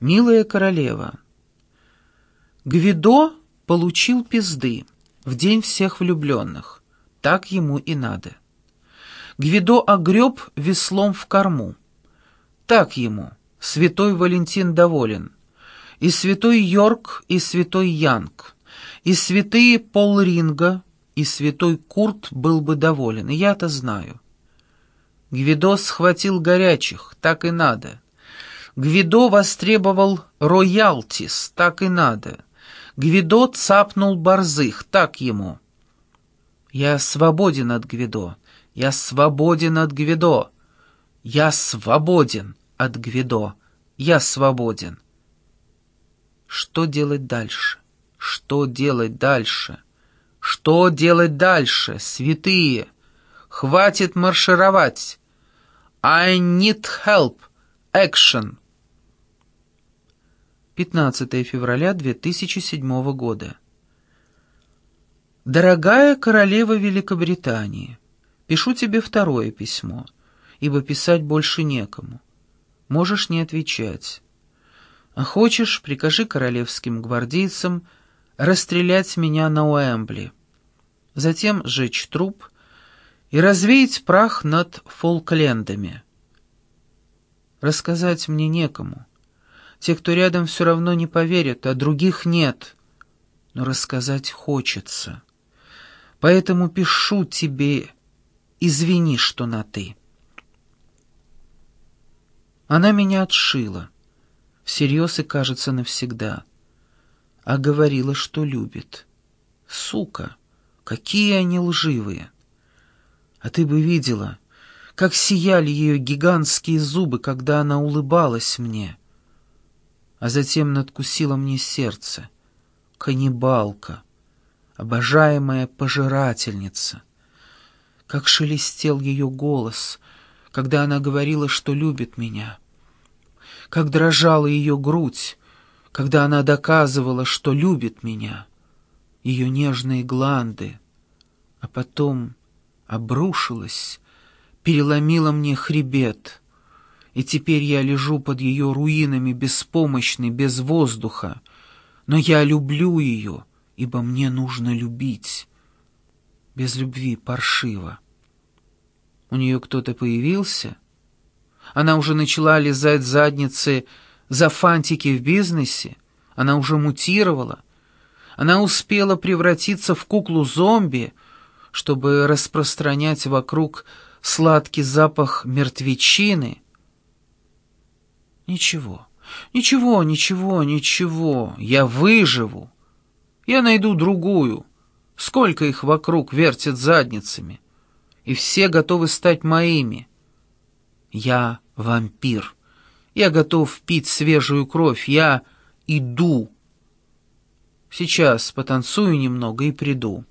Милая королева, Гвидо получил пизды в день всех влюбленных. Так ему и надо. Гвидо огреб веслом в корму. Так ему, святой Валентин доволен. И святой Йорк, и святой Янг, и святые Пол Ринга, и святой Курт был бы доволен, и я-то знаю. Гвидо схватил горячих, так и надо. Гвидо востребовал роялтис, так и надо. Гвидо цапнул борзых, так ему. Я свободен от Гвидо, я свободен от Гвидо, я свободен от Гвидо, я свободен. Что делать дальше? Что делать дальше? Что делать дальше, святые? Хватит маршировать. I need help. Action. 15 февраля 2007 года. Дорогая королева Великобритании, пишу тебе второе письмо, ибо писать больше некому. Можешь не отвечать. А хочешь, прикажи королевским гвардейцам расстрелять меня на Уэмбли, затем сжечь труп и развеять прах над Фолклендами. Рассказать мне некому. Те, кто рядом, все равно не поверят, а других нет. Но рассказать хочется. Поэтому пишу тебе, извини, что на «ты». Она меня отшила, всерьез и, кажется, навсегда. А говорила, что любит. Сука, какие они лживые. А ты бы видела, как сияли ее гигантские зубы, когда она улыбалась мне а затем надкусила мне сердце. Каннибалка, обожаемая пожирательница. Как шелестел ее голос, когда она говорила, что любит меня. Как дрожала ее грудь, когда она доказывала, что любит меня. Ее нежные гланды, а потом обрушилась, переломила мне хребет — и теперь я лежу под ее руинами беспомощный, без воздуха. Но я люблю ее, ибо мне нужно любить. Без любви паршиво. У нее кто-то появился? Она уже начала лизать задницы за фантики в бизнесе? Она уже мутировала? Она успела превратиться в куклу-зомби, чтобы распространять вокруг сладкий запах мертвечины — Ничего, ничего, ничего, ничего, я выживу. Я найду другую. Сколько их вокруг вертят задницами. И все готовы стать моими. Я вампир. Я готов пить свежую кровь. Я иду. Сейчас потанцую немного и приду.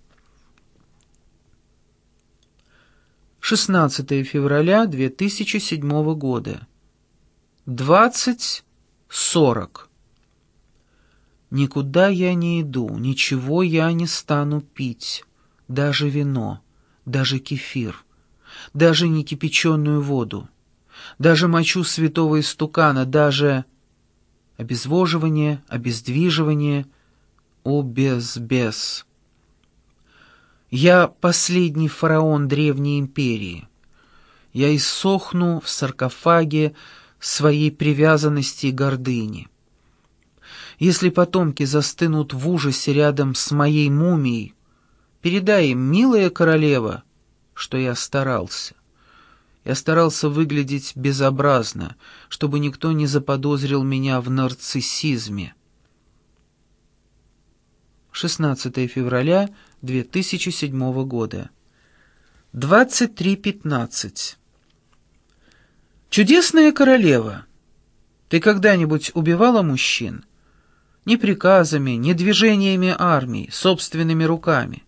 16 февраля 2007 года. Двадцать сорок. Никуда я не иду, ничего я не стану пить, даже вино, даже кефир, даже не кипяченую воду, даже мочу святого истукана, даже обезвоживание, обездвиживание, обезбез. Я последний фараон древней империи. Я иссохну в саркофаге, своей привязанности и гордыни. Если потомки застынут в ужасе рядом с моей мумией, передай им, милая королева, что я старался. Я старался выглядеть безобразно, чтобы никто не заподозрил меня в нарциссизме. 16 февраля 2007 года. 23.15. «Чудесная королева, ты когда-нибудь убивала мужчин? Ни приказами, ни движениями армии, собственными руками.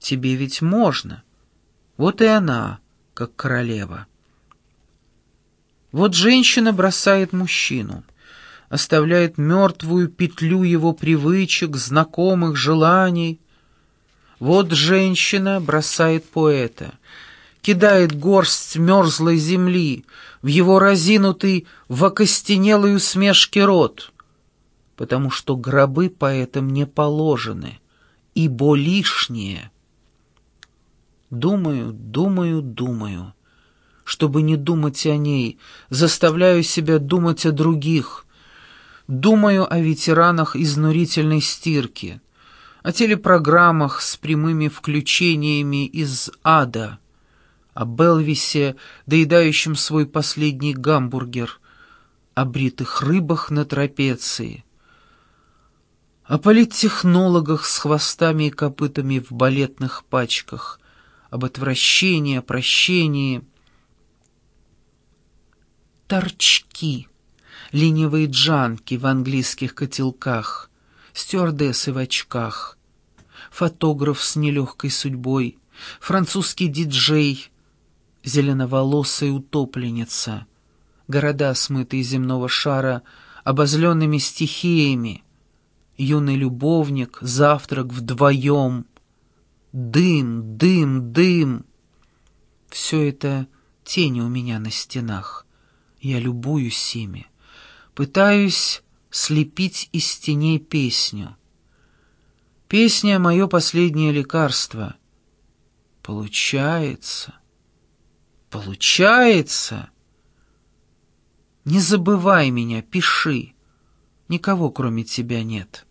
Тебе ведь можно. Вот и она, как королева». Вот женщина бросает мужчину, оставляет мертвую петлю его привычек, знакомых желаний. Вот женщина бросает поэта — кидает горсть мерзлой земли в его разинутый в окостенелой усмешке рот, потому что гробы поэтам не положены, ибо лишние. Думаю, думаю, думаю. Чтобы не думать о ней, заставляю себя думать о других. Думаю о ветеранах изнурительной стирки, о телепрограммах с прямыми включениями из ада, о Белвисе, доедающем свой последний гамбургер, о бритых рыбах на трапеции, о политтехнологах с хвостами и копытами в балетных пачках, об отвращении, о прощении. Торчки, ленивые джанки в английских котелках, стюардессы в очках, фотограф с нелегкой судьбой, французский диджей, зеленоволосая утопленница, города, смытые земного шара, обозленными стихиями, юный любовник, завтрак вдвоем, дым, дым, дым. Все это тени у меня на стенах. Я любуюсь ими, пытаюсь слепить из теней песню. Песня — мое последнее лекарство. Получается, получается. Не забывай меня, пиши. Никого, кроме тебя, нет.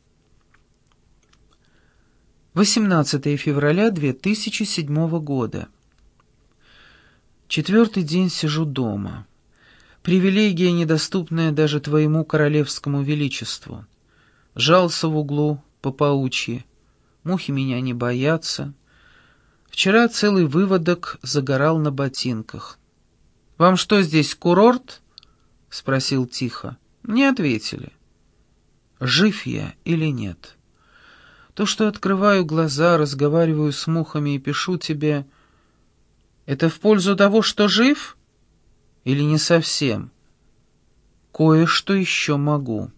18 февраля 2007 года. Четвертый день сижу дома. Привилегия, недоступная даже твоему королевскому величеству. Жался в углу по паучьи. Мухи меня не боятся. Вчера целый выводок загорал на ботинках. «Вам что здесь, курорт?» — спросил тихо. Не ответили. Жив я или нет? То, что открываю глаза, разговариваю с мухами и пишу тебе, это в пользу того, что жив?» Или не совсем? Кое-что еще могу.